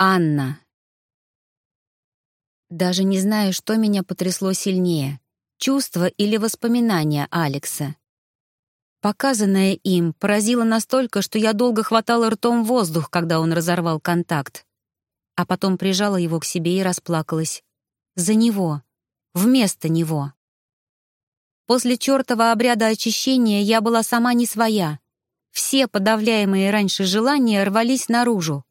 Анна. Даже не знаю, что меня потрясло сильнее — чувство или воспоминания Алекса. Показанное им поразило настолько, что я долго хватала ртом воздух, когда он разорвал контакт. А потом прижала его к себе и расплакалась. За него. Вместо него. После чертова обряда очищения я была сама не своя. Все подавляемые раньше желания рвались наружу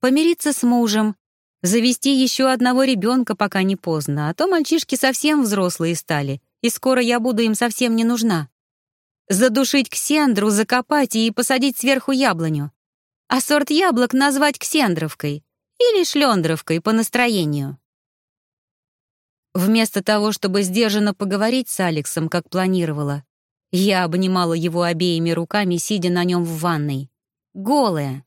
помириться с мужем, завести еще одного ребенка, пока не поздно, а то мальчишки совсем взрослые стали, и скоро я буду им совсем не нужна. Задушить ксендру, закопать и посадить сверху яблоню. А сорт яблок назвать ксендровкой или шлендровкой по настроению. Вместо того, чтобы сдержанно поговорить с Алексом, как планировала, я обнимала его обеими руками, сидя на нем в ванной. Голая,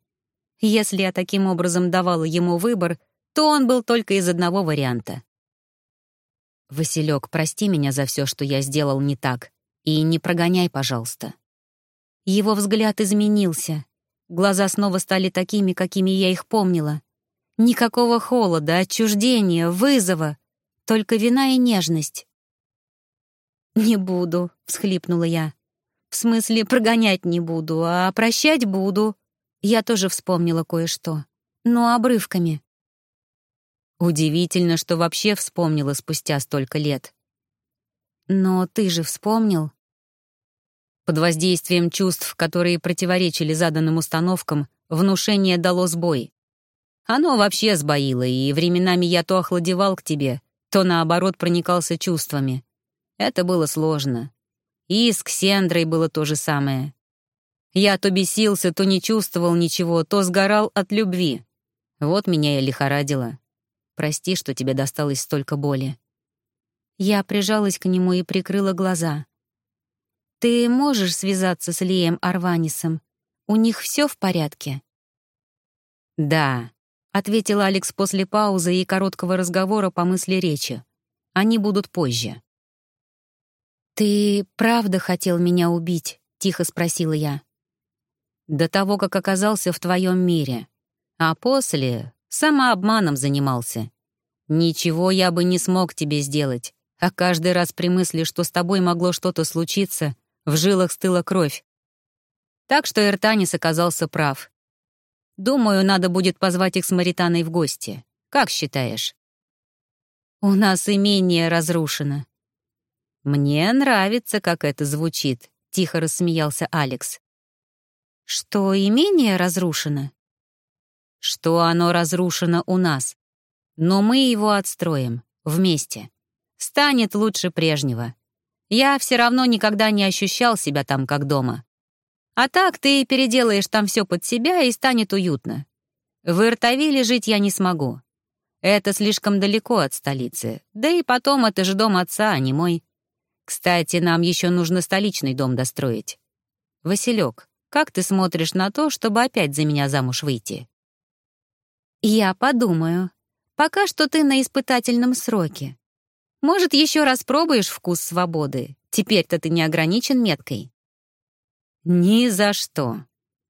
если я таким образом давала ему выбор, то он был только из одного варианта. «Василек, прости меня за все, что я сделал не так, и не прогоняй, пожалуйста». Его взгляд изменился. Глаза снова стали такими, какими я их помнила. Никакого холода, отчуждения, вызова, только вина и нежность. «Не буду», — всхлипнула я. «В смысле, прогонять не буду, а прощать буду. Я тоже вспомнила кое-что, но обрывками. Удивительно, что вообще вспомнила спустя столько лет. Но ты же вспомнил? Под воздействием чувств, которые противоречили заданным установкам, внушение дало сбой. Оно вообще сбоило, и временами я то охладевал к тебе, то наоборот проникался чувствами. Это было сложно. И с Ксендрой было то же самое. Я то бесился, то не чувствовал ничего, то сгорал от любви. Вот меня и лихорадило. Прости, что тебе досталось столько боли. Я прижалась к нему и прикрыла глаза. «Ты можешь связаться с Лием Арванисом? У них все в порядке?» «Да», — ответил Алекс после паузы и короткого разговора по мысли речи. «Они будут позже». «Ты правда хотел меня убить?» — тихо спросила я до того, как оказался в твоем мире. А после самообманом занимался. Ничего я бы не смог тебе сделать, а каждый раз при мысли, что с тобой могло что-то случиться, в жилах стыла кровь. Так что Эртанис оказался прав. Думаю, надо будет позвать их с Маританой в гости. Как считаешь? У нас имение разрушено. Мне нравится, как это звучит, тихо рассмеялся Алекс. Что имение разрушено? Что оно разрушено у нас. Но мы его отстроим. Вместе. Станет лучше прежнего. Я все равно никогда не ощущал себя там как дома. А так ты переделаешь там все под себя и станет уютно. В Иртавиле жить я не смогу. Это слишком далеко от столицы. Да и потом это же дом отца, а не мой. Кстати, нам еще нужно столичный дом достроить. Василек, как ты смотришь на то, чтобы опять за меня замуж выйти?» «Я подумаю. Пока что ты на испытательном сроке. Может, еще раз пробуешь вкус свободы? Теперь-то ты не ограничен меткой». «Ни за что.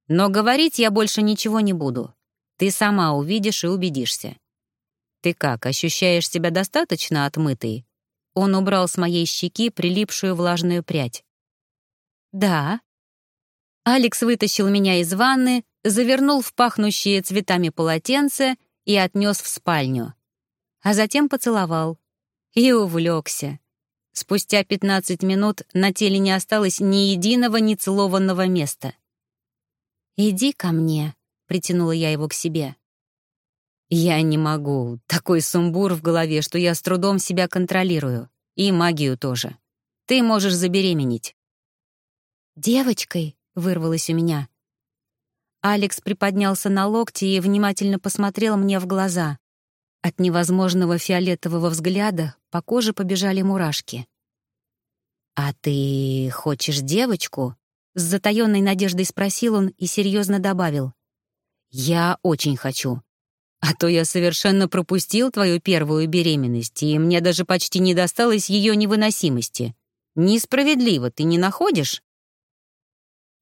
Но говорить я больше ничего не буду. Ты сама увидишь и убедишься. Ты как, ощущаешь себя достаточно отмытой?» Он убрал с моей щеки прилипшую влажную прядь. «Да», Алекс вытащил меня из ванны, завернул в пахнущие цветами полотенце и отнес в спальню. А затем поцеловал. И увлекся. Спустя 15 минут на теле не осталось ни единого нецелованного места. «Иди ко мне», — притянула я его к себе. «Я не могу. Такой сумбур в голове, что я с трудом себя контролирую. И магию тоже. Ты можешь забеременеть». «Девочкой?» — вырвалось у меня. Алекс приподнялся на локти и внимательно посмотрел мне в глаза. От невозможного фиолетового взгляда по коже побежали мурашки. «А ты хочешь девочку?» — с затаённой надеждой спросил он и серьезно добавил. «Я очень хочу. А то я совершенно пропустил твою первую беременность, и мне даже почти не досталось ее невыносимости. Несправедливо, ты не находишь?»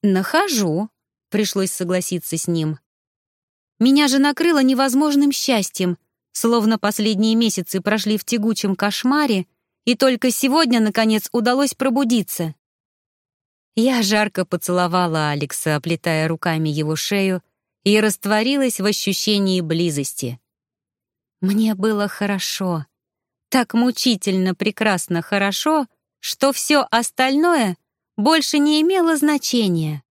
«Нахожу», — пришлось согласиться с ним. Меня же накрыло невозможным счастьем, словно последние месяцы прошли в тягучем кошмаре, и только сегодня, наконец, удалось пробудиться. Я жарко поцеловала Алекса, оплетая руками его шею, и растворилась в ощущении близости. Мне было хорошо, так мучительно прекрасно хорошо, что все остальное больше не имело значения.